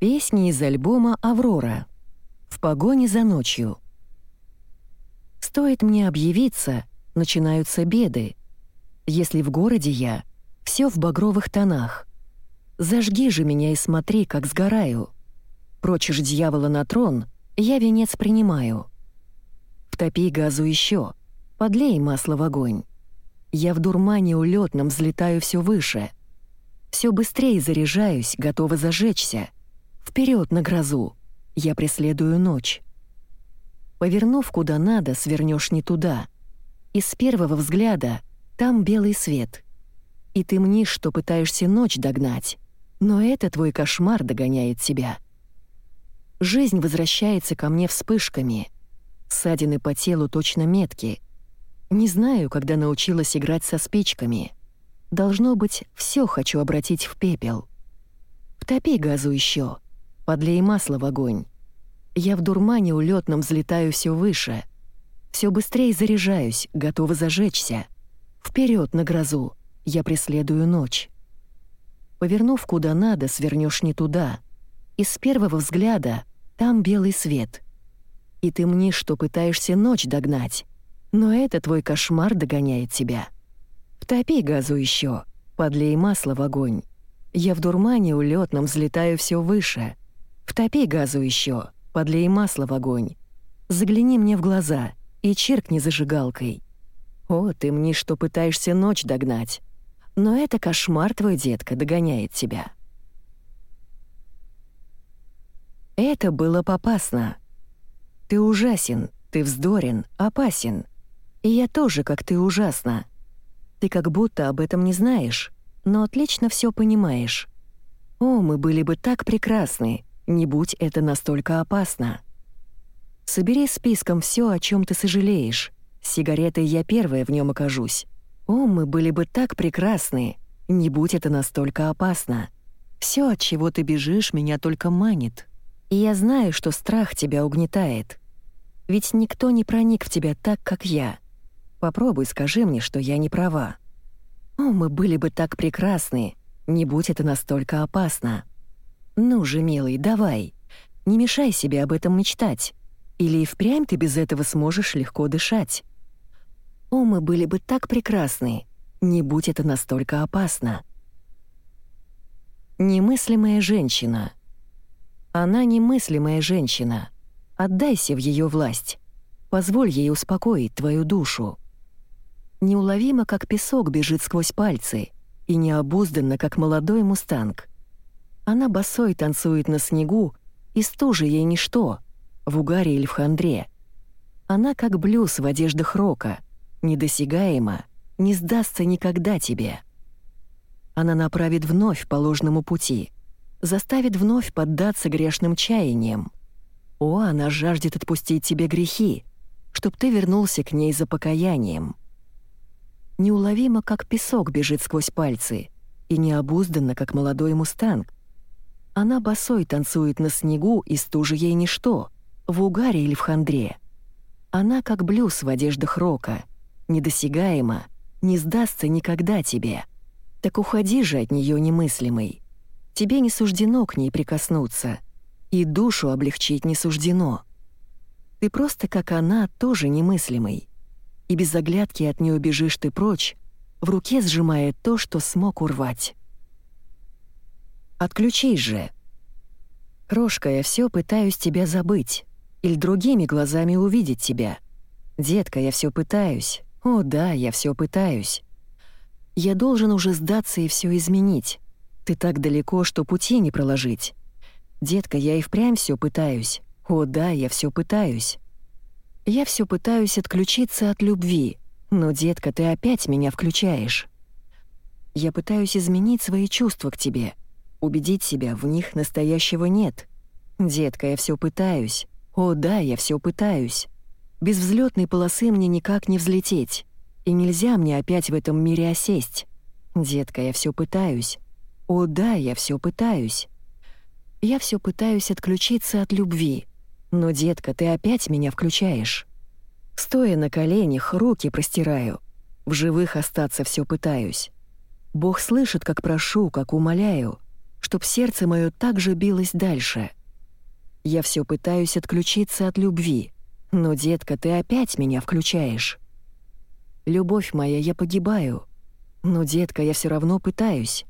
Песни из альбома «Аврора». В погоне за ночью. Стоит мне объявиться, начинаются беды. Если в городе я, все в багровых тонах. Зажги же меня и смотри, как сгораю. Прочишь дьявола на трон, я венец принимаю. Втопи газу еще, подлей масло в огонь. Я в дурмане улетном взлетаю все выше. Все быстрее заряжаюсь, готова зажечься — Вперед на грозу! Я преследую ночь. Повернув куда надо, свернешь не туда. И с первого взгляда там белый свет. И ты мнишь, что пытаешься ночь догнать, но это твой кошмар догоняет тебя. Жизнь возвращается ко мне вспышками. Ссадины по телу точно метки. Не знаю, когда научилась играть со спичками. Должно быть, все хочу обратить в пепел. Втопи газу еще подлей масло в огонь. Я в дурмане улетном взлетаю все выше. Все быстрее заряжаюсь, готова зажечься. Вперед на грозу, я преследую ночь. Повернув куда надо, свернешь не туда. И с первого взгляда там белый свет. И ты мнишь, что пытаешься ночь догнать. Но это твой кошмар догоняет тебя. Втопи газу еще, подлей масло в огонь. Я в дурмане улетном взлетаю все выше. Втопи газу еще, подлей масло в огонь. Загляни мне в глаза и чиркни зажигалкой. О, ты мне что пытаешься ночь догнать. Но это кошмар твой, детка, догоняет тебя. Это было попасно. Ты ужасен, ты вздорен, опасен. И я тоже, как ты, ужасна. Ты как будто об этом не знаешь, но отлично все понимаешь. О, мы были бы так прекрасны, не будь это настолько опасно. Собери списком все, о чем ты сожалеешь. С сигаретой я первая в нем окажусь. О, мы были бы так прекрасны. Не будь это настолько опасно. Все, от чего ты бежишь, меня только манит. И я знаю, что страх тебя угнетает. Ведь никто не проник в тебя так, как я. Попробуй скажи мне, что я не права. О, мы были бы так прекрасны. Не будь это настолько опасно. «Ну же, милый, давай. Не мешай себе об этом мечтать. Или и впрямь ты без этого сможешь легко дышать. О, мы были бы так прекрасны. Не будь это настолько опасно». Немыслимая женщина. Она немыслимая женщина. Отдайся в ее власть. Позволь ей успокоить твою душу. Неуловимо, как песок бежит сквозь пальцы, и необузданно, как молодой мустанг. Она босой танцует на снегу, и стужи ей ничто, в угаре или в хандре. Она как блюз в одеждах рока, недосягаема, не сдастся никогда тебе. Она направит вновь по ложному пути, заставит вновь поддаться грешным чаяниям. О, она жаждет отпустить тебе грехи, чтоб ты вернулся к ней за покаянием. Неуловимо, как песок бежит сквозь пальцы, и необузданно, как молодой мустанг, она босой танцует на снегу, и стужа ей ничто, в угаре или в хандре. Она как блюз в одеждах рока, недосягаема, не сдастся никогда тебе. Так уходи же от нее немыслимый. Тебе не суждено к ней прикоснуться, и душу облегчить не суждено. Ты просто как она, тоже немыслимый. И без оглядки от нее бежишь ты прочь, в руке сжимая то, что смог урвать. Отключись же. Крошка, я все пытаюсь тебя забыть. Или другими глазами увидеть тебя. Детка, я все пытаюсь. О, да, я все пытаюсь. Я должен уже сдаться и все изменить. Ты так далеко, что пути не проложить. Детка, я и впрямь все пытаюсь. О, да, я все пытаюсь. Я все пытаюсь отключиться от любви, но, детка, ты опять меня включаешь. Я пытаюсь изменить свои чувства к тебе — Убедить себя, в них настоящего нет. Детка, я все пытаюсь. О, да, я все пытаюсь. Без взлетной полосы мне никак не взлететь. И нельзя мне опять в этом мире осесть. Детка, я все пытаюсь. О, да, я все пытаюсь. Я все пытаюсь отключиться от любви. Но, детка, ты опять меня включаешь. Стоя на коленях, руки простираю. В живых остаться все пытаюсь. Бог слышит, как прошу, как умоляю — чтоб сердце мое также билось дальше. Я все пытаюсь отключиться от любви, но, детка, ты опять меня включаешь. Любовь моя, я погибаю, но, детка, я все равно пытаюсь.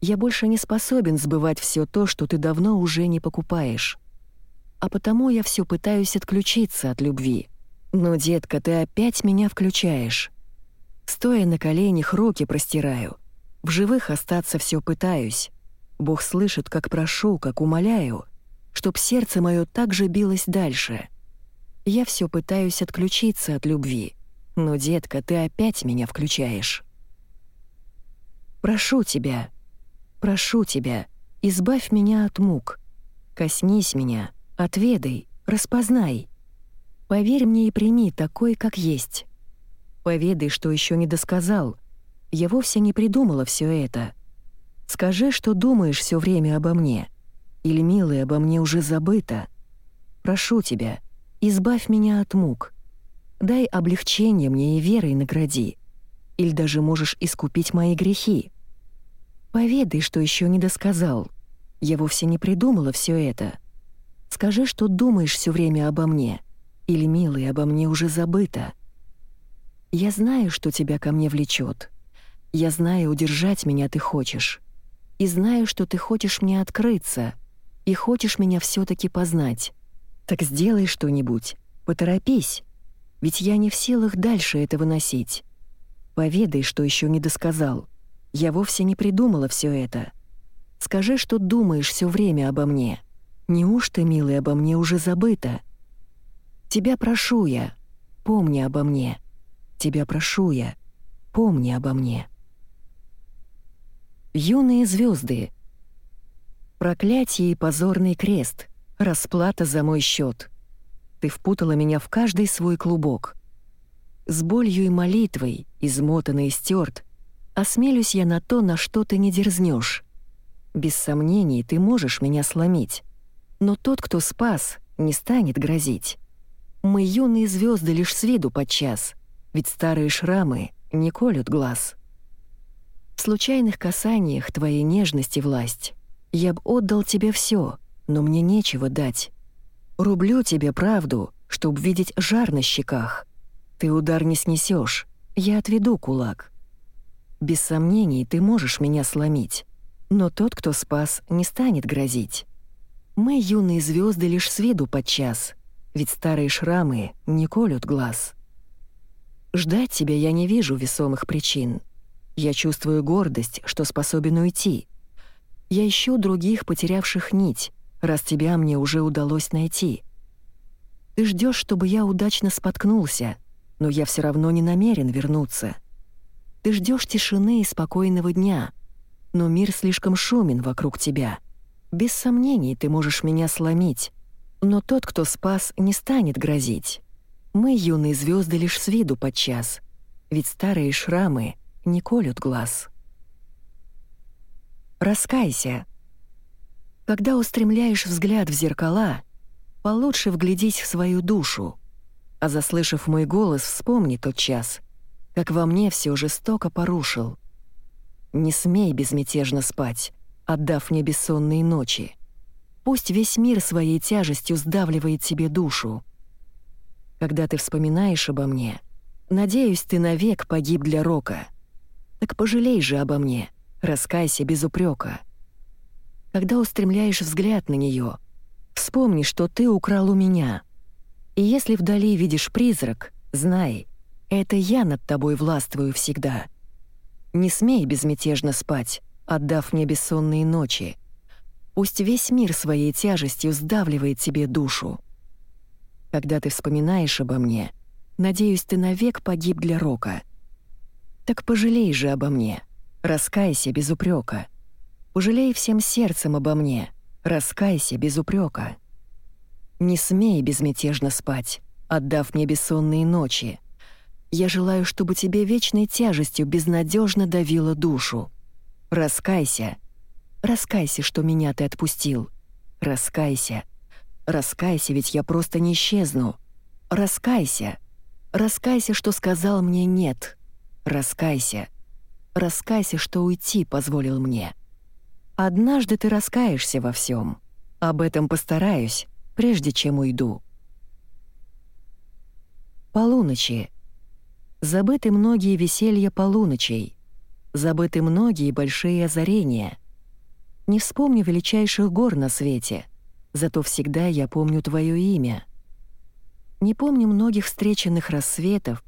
Я больше не способен сбывать все то, что ты давно уже не покупаешь. А потому я все пытаюсь отключиться от любви. Но, детка, ты опять меня включаешь. Стоя на коленях, руки простираю. В живых остаться все пытаюсь. Бог слышит, как прошу, как умоляю, чтоб сердце мое так же билось дальше. Я все пытаюсь отключиться от любви, но, детка, ты опять меня включаешь. Прошу тебя, прошу тебя, избавь меня от мук. Коснись меня, отведай, распознай. Поверь мне и прими такой, как есть. Поведай, что еще не досказал. Я вовсе не придумала все это. Скажи, что думаешь все время обо мне. Или, милый, обо мне уже забыто. Прошу тебя, избавь меня от мук. Дай облегчение мне и верой награди. Или даже можешь искупить мои грехи. Поведай, что еще не досказал. Я вовсе не придумала все это. Скажи, что думаешь все время обо мне. Или, милый, обо мне уже забыто. Я знаю, что тебя ко мне влечет. Я знаю, удержать меня ты хочешь. И знаю, что ты хочешь мне открыться. И хочешь меня все таки познать. Так сделай что-нибудь. Поторопись. Ведь я не в силах дальше это выносить. Поведай, что еще не досказал. Я вовсе не придумала все это. Скажи, что думаешь все время обо мне. Неужто, милый, обо мне уже забыто? Тебя прошу я, помни обо мне. Тебя прошу я, помни обо мне. Юные звезды. Проклятие и позорный крест, расплата за мой счет. Ты впутала меня в каждый свой клубок. С болью и молитвой, измотанный и стерт, осмелюсь я на то, на что ты не дерзнешь. Без сомнений, ты можешь меня сломить. Но тот, кто спас, не станет грозить. Мы юные звезды лишь с виду подчас — ведь старые шрамы не колют глаз. В случайных касаниях твоей нежности власть я б отдал тебе все, но мне нечего дать. Рублю тебе правду, чтоб видеть жар на щеках. Ты удар не снесешь, я отведу кулак. Без сомнений ты можешь меня сломить, но тот, кто спас, не станет грозить. Мы, юные звезды, лишь с виду подчас, ведь старые шрамы не колют глаз. Ждать тебя я не вижу весомых причин. Я чувствую гордость, что способен уйти. Я ищу других, потерявших нить, раз тебя мне уже удалось найти. Ты ждешь, чтобы я удачно споткнулся, но я все равно не намерен вернуться. Ты ждешь тишины и спокойного дня, но мир слишком шумен вокруг тебя. Без сомнений ты можешь меня сломить, но тот, кто спас, не станет грозить. Мы, юные звезды, лишь с виду подчас, ведь старые шрамы не колют глаз. Раскайся. Когда устремляешь взгляд в зеркала, получше вглядись в свою душу, а заслышав мой голос, вспомни тот час, как во мне все жестоко порушил. Не смей безмятежно спать, отдав мне бессонные ночи. Пусть весь мир своей тяжестью сдавливает тебе душу, когда ты вспоминаешь обо мне. Надеюсь, ты навек погиб для Рока. Так пожалей же обо мне, раскайся без упрека. Когда устремляешь взгляд на нее, вспомни, что ты украл у меня. И если вдали видишь призрак, знай, это я над тобой властвую всегда. Не смей безмятежно спать, отдав мне бессонные ночи. Пусть весь мир своей тяжестью сдавливает тебе душу. Когда ты вспоминаешь обо мне, надеюсь, ты навек погиб для Рока. Так пожалей же обо мне, раскайся без упрека. Пожалей всем сердцем обо мне, раскайся без упрека. Не смей безмятежно спать, отдав мне бессонные ночи. Я желаю, чтобы тебе вечной тяжестью безнадежно давила душу. Раскайся, раскайся, что меня ты отпустил. Раскайся, Раскайся, ведь я просто не исчезну. Раскайся. Раскайся, что сказал мне «нет». Раскайся. Раскайся, что уйти позволил мне. Однажды ты раскаешься во всем. Об этом постараюсь, прежде чем уйду. Полуночи. Забыты многие веселья полуночей. Забыты многие большие озарения. Не вспомню величайших гор на свете, зато всегда я помню твое имя. Не помню многих встреченных рассветов,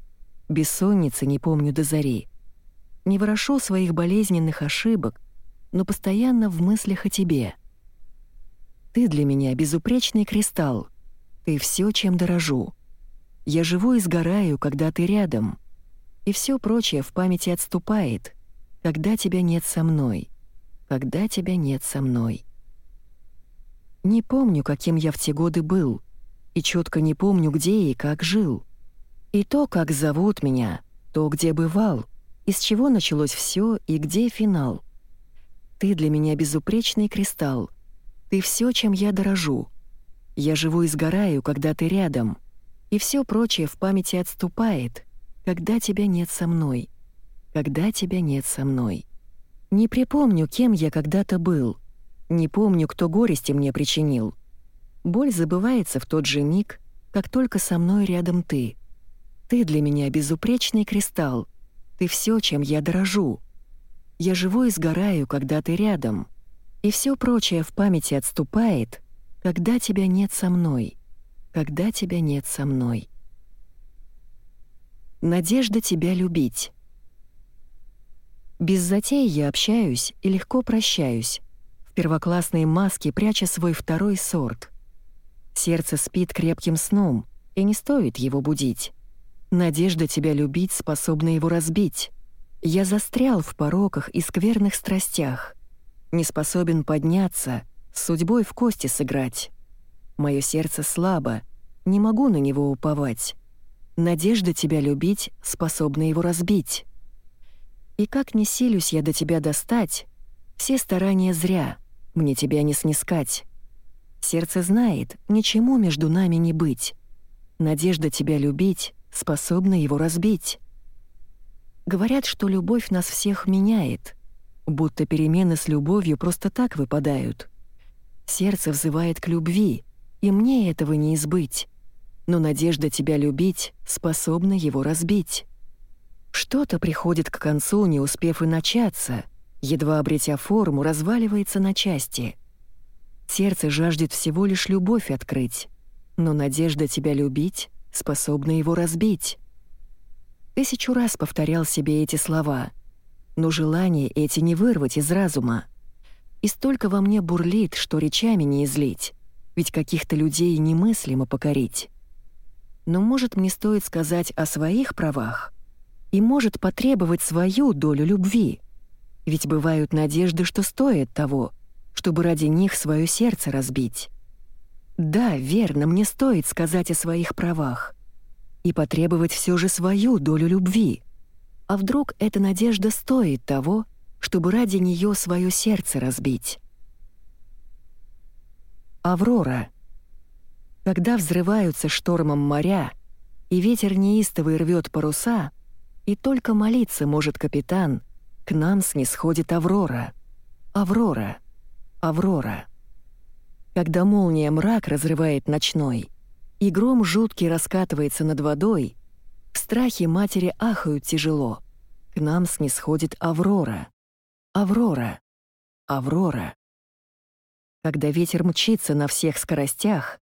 бессонницы не помню до зари. Не ворошу своих болезненных ошибок, но постоянно в мыслях о тебе. Ты для меня безупречный кристалл, ты все, чем дорожу. Я живу и сгораю, когда ты рядом, и все прочее в памяти отступает, когда тебя нет со мной, когда тебя нет со мной. Не помню, каким я в те годы был — и четко не помню, где и как жил. И то, как зовут меня, то, где бывал, из чего началось все и где финал. Ты для меня безупречный кристалл. Ты все, чем я дорожу. Я живу и сгораю, когда ты рядом. И все прочее в памяти отступает, когда тебя нет со мной. Когда тебя нет со мной. Не припомню, кем я когда-то был. Не помню, кто горести мне причинил. Боль забывается в тот же миг, как только со мной рядом ты. Ты для меня безупречный кристалл. Ты все, чем я дорожу. Я живу и сгораю, когда ты рядом. И все прочее в памяти отступает, когда тебя нет со мной. Когда тебя нет со мной. Надежда тебя любить. Без затей я общаюсь и легко прощаюсь, в первоклассной маске пряча свой второй сорт — Сердце спит крепким сном, и не стоит его будить. Надежда тебя любить способна его разбить. Я застрял в пороках и скверных страстях. Не способен подняться, с судьбой в кости сыграть. Мое сердце слабо, не могу на него уповать. Надежда тебя любить способна его разбить. И как не силюсь я до тебя достать, все старания зря, мне тебя не снискать. Сердце знает, ничему между нами не быть. Надежда тебя любить способна его разбить. Говорят, что любовь нас всех меняет, будто перемены с любовью просто так выпадают. Сердце взывает к любви, и мне этого не избыть. Но надежда тебя любить способна его разбить. Что-то приходит к концу, не успев и начаться, едва обретя форму, разваливается на части — Сердце жаждет всего лишь любовь открыть, но надежда тебя любить способна его разбить. Тысячу раз повторял себе эти слова, но желание эти не вырвать из разума. И столько во мне бурлит, что речами не излить, ведь каких-то людей немыслимо покорить. Но может мне стоит сказать о своих правах и может потребовать свою долю любви, ведь бывают надежды, что стоит того — чтобы ради них свое сердце разбить. Да, верно, мне стоит сказать о своих правах и потребовать все же свою долю любви. А вдруг эта надежда стоит того, чтобы ради нее свое сердце разбить? Аврора. Когда взрываются штормом моря, и ветер неистовый рвет паруса, и только молиться может капитан, к нам снисходит Аврора. Аврора. Аврора. Когда молния мрак разрывает ночной, и гром жуткий раскатывается над водой, в страхе матери ахают тяжело. К нам снисходит Аврора. Аврора. Аврора. Когда ветер мчится на всех скоростях,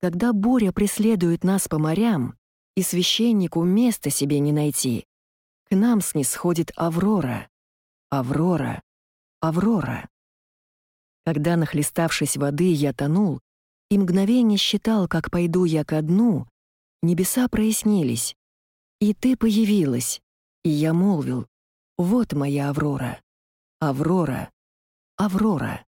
когда буря преследует нас по морям, и священнику места себе не найти, к нам снисходит Аврора. Аврора. Аврора. Когда, нахлеставшись воды, я тонул, и мгновение считал, как пойду я ко дну, небеса прояснились, и ты появилась, и я молвил, вот моя Аврора, Аврора, Аврора.